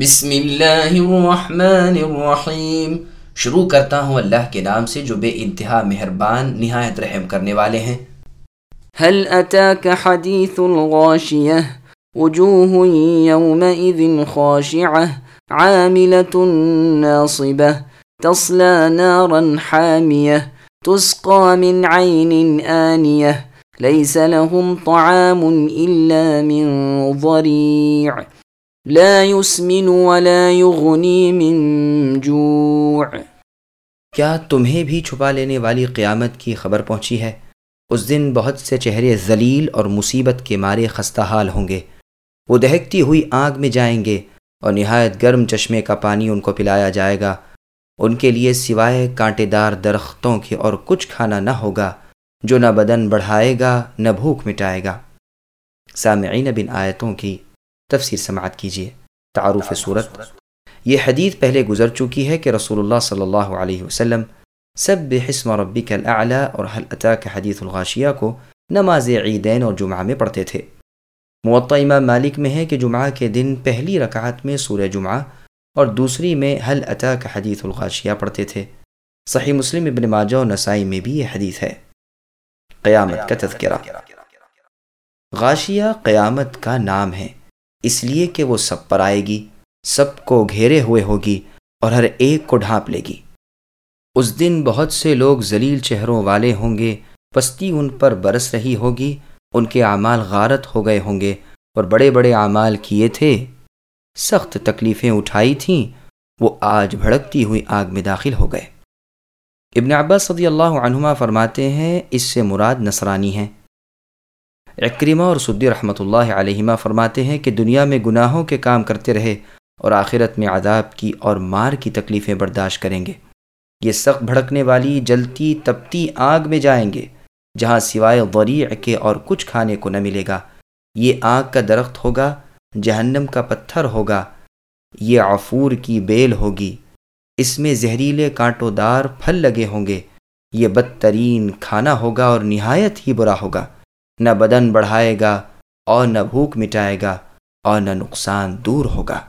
بسم اللہ الرحمن الرحیم شروع کرتا ہوں اللہ کے نام سے جو بے انتہا مہربان نہایت رحم کرنے والے ہیں۔ هل أتاك حديث الغاشية؟ وجوه يومئذ خاشعة، عاملة ناصبة، تصلى نارا حامية، تسقى من عين آنية، ليس لهم طعام إلا من ضريع. لا يسمن ولا يغني من جوع۔ کیا تمہیں بھی چھپا لینے والی قیامت کی خبر پہنچی ہے؟ اس دن بہت سے چہرے ذلیل اور مصیبت کے مارے خستہ حال ہوں گے۔ وہ دہکتی ہوئی آگ میں جائیں گے اور نہایت گرم چشمے کا پانی ان کو پلایا جائے گا۔ ان کے لیے سوائے کانٹے دار درختوں کے اور کچھ کھانا نہ ہوگا، جو نہ بدن بڑھائے گا، نہ بھوک مٹائے گا۔ سامعین بن آیتوں کی تفسیر سماعت کیجیے تعارف صورت یہ حدیث پہلے گزر چکی ہے کہ رسول اللہ صلی اللہ علیہ وسلم سب حسم ربی الاعلیٰ اور حل عطا کے حدیث الغاشیہ کو نماز عیدین اور جمعہ میں پڑھتے تھے۔ معطا امام مالک میں ہے کہ جمعہ کے دن پہلی رکعت میں سورہ جمعہ اور دوسری میں حل عطا کا حدیث الغاشیہ پڑھتے تھے۔ صحیح مسلم ابن ماجہ و نسائی میں بھی یہ حدیث ہے۔ قیامت کا تذکرہ۔ غاشیہ قیامت کا نام ہے۔ اس لیے کہ وہ سب پر آئے گی، سب کو گھیرے ہوئے ہوگی اور ہر ایک کو ڈھانپ لے گی۔ اس دن بہت سے لوگ ذلیل چہروں والے ہوں گے، پستی ان پر برس رہی ہوگی، ان کے اعمال غارت ہو گئے ہوں گے اور بڑے بڑے اعمال کیے تھے۔ سخت تکلیفیں اٹھائی تھیں، وہ آج بھڑکتی ہوئی آگ میں داخل ہو گئے۔ ابن عباس صدی اللہ عنہما فرماتے ہیں، اس سے مراد نصرانی ہیں۔ اکریمہ اور سدی رحمۃ اللہ علیہمہ فرماتے ہیں کہ دنیا میں گناہوں کے کام کرتے رہے اور آخرت میں عذاب کی اور مار کی تکلیفیں برداشت کریں گے۔ یہ سخت بھڑکنے والی، جلتی، تپتی آگ میں جائیں گے، جہاں سوائے غریع کے اور کچھ کھانے کو نہ ملے گا۔ یہ آگ کا درخت ہوگا، جہنم کا پتھر ہوگا، یہ عفور کی بیل ہوگی۔ اس میں زہریلے کانٹوں دار پھل لگے ہوں گے۔ یہ بدترین کھانا ہوگا اور نہایت ہی برا ہوگا۔ نہ بدن بڑھائے گا اور نہ بھوک مٹائے گا اور نہ نقصان دور ہوگا۔